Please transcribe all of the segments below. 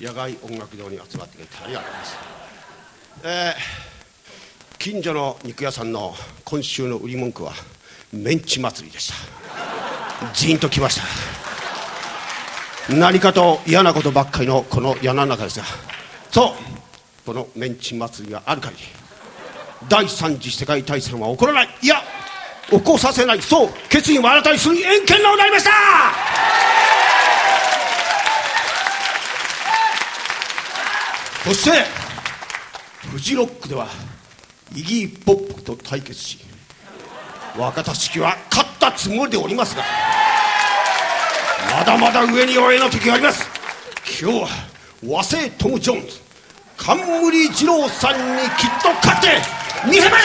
野外音楽堂に集まってくれてありがとうございます、えー、近所の肉屋さんの今週の売り文句はメンチ祭りでした。ジーンときました。何かと嫌なことばっかりのこの世の中ですがそうこのメンチ祭りがある限り第三次世界大戦は起こらない。いや起こさせない。そう決意を新たにする遠見のなりました。そしてフジロックではイギー・ポップと対決し若田式は勝ったつもりでおりますがまだまだ上に上の時があります。今日は和製トム・ジョーンズ冠二郎さんにきっと勝って見せましょ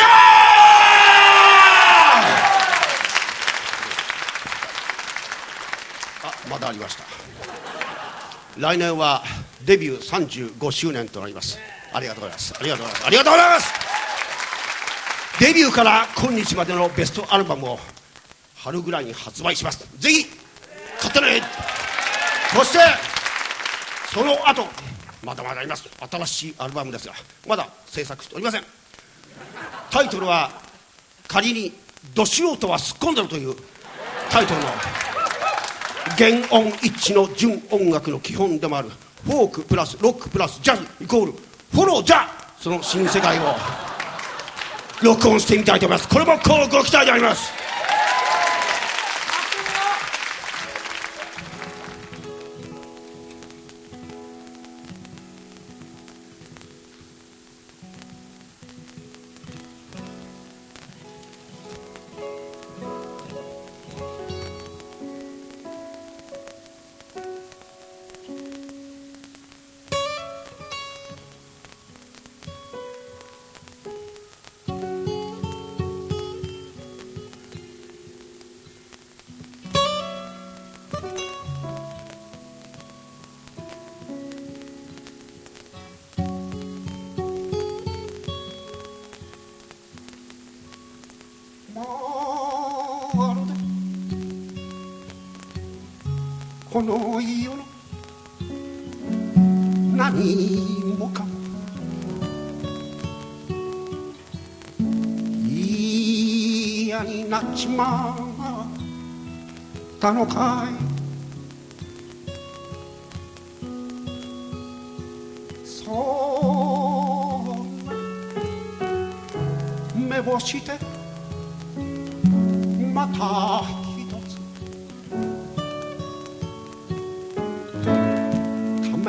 う!あまだありました。来年はデビュー35周年となります。ありがとうございます。ありがとうございます。ありがとうございます。デビューから今日までのベストアルバムを春ぐらいに発売します。ぜひ買ってね。そしてその後まだまだあります。新しいアルバムですがまだ制作しておりません。タイトルは仮に「ど素人はすっ込んでる」というタイトルの原音一致の純音楽の基本でもあるフォークプラスロックプラスジャズイコールフォローじゃ！その新世界を録音してみたいと思います。これもこうご期待であります。この世の何もかも。嫌になっちまったのかい。そう目をして。また。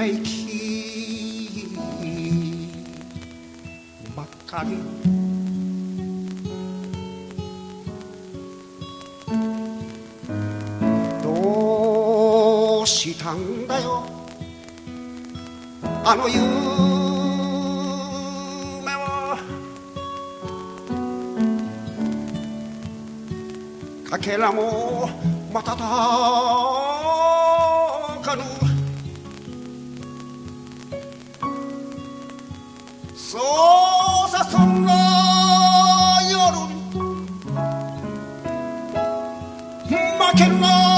め息ばっかり。どうしたんだよ。あの夢はかけらもまたたかぬ。そうさそんな夜。負けな。い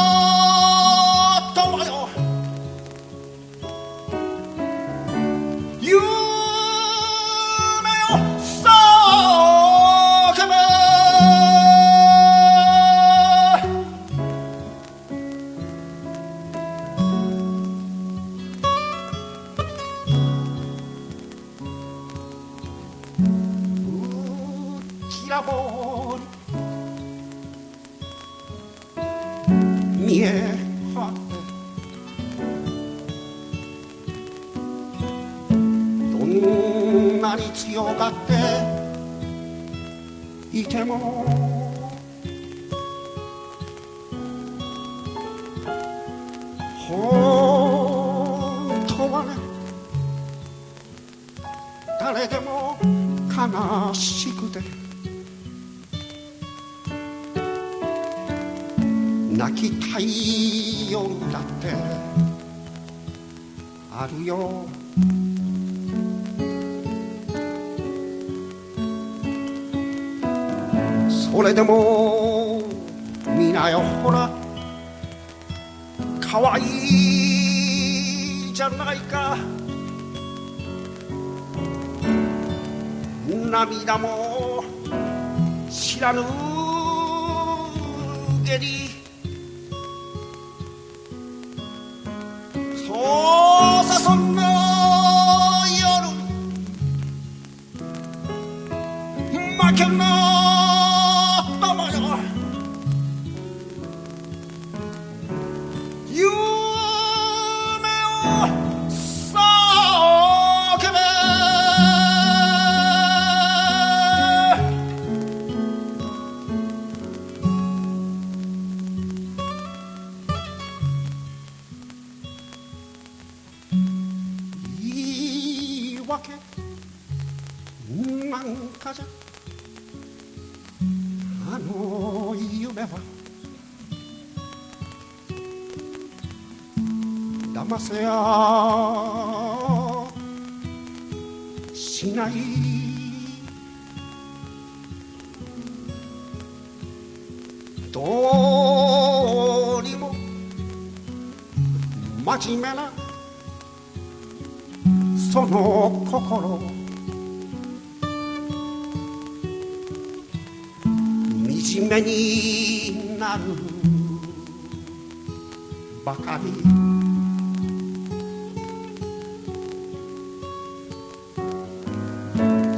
んなに強がっていても。本当はね誰でも悲しくて泣きたい夜だってあるよそれでも皆よ。ほら。かわいい。じゃないか。涙も知らぬ。下痢そう。なん。かじゃあの夢は騙せやしない。どうにも真面目なその心。惨めになる。ばかり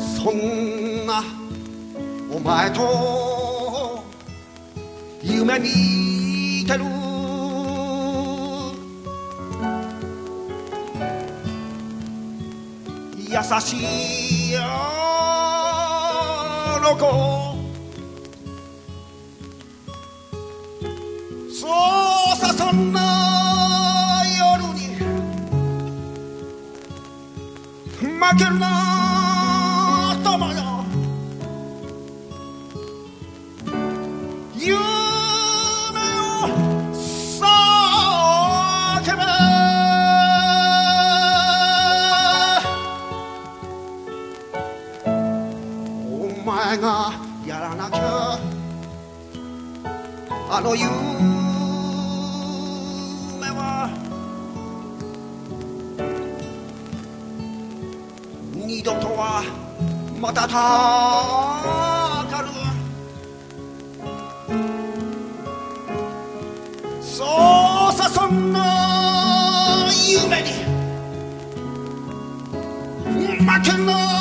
そんなお前と夢見てる。優しいあのそんな夜に負けるな友よ夢を叫べ。お前がやらなきゃあの夢またたかるそうさそんな夢に。負けない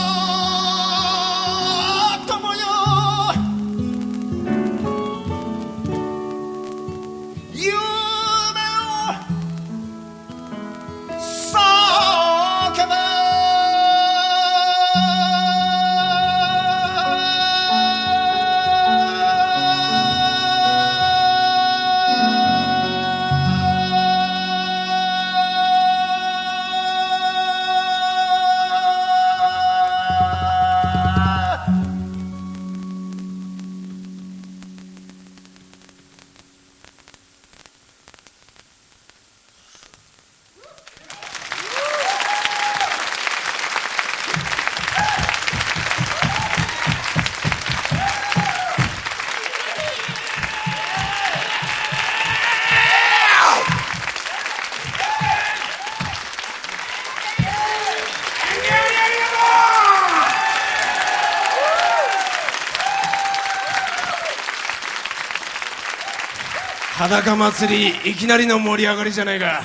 裸祭りいきなりの盛り上がりじゃないか。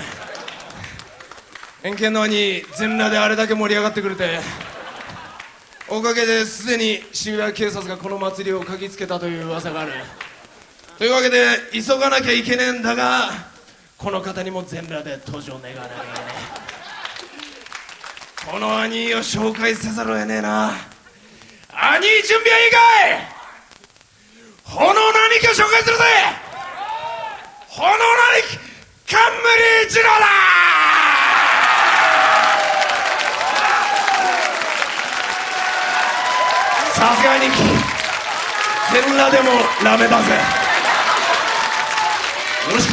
円形のに全裸であれだけ盛り上がってくれて。おかげですでに渋谷警察がこの祭りを嗅ぎつけたという噂がある。というわけで急がなきゃいけねえんだがこの方にも全裸で登場願わなきゃいけねえ。この兄を紹介せざるを得ねえな。兄準備はいいかい！炎の兄貴を紹介するぜ！炎の兄貴冠一郎だ!さすがに全裸でもラメだぜ。よろしく。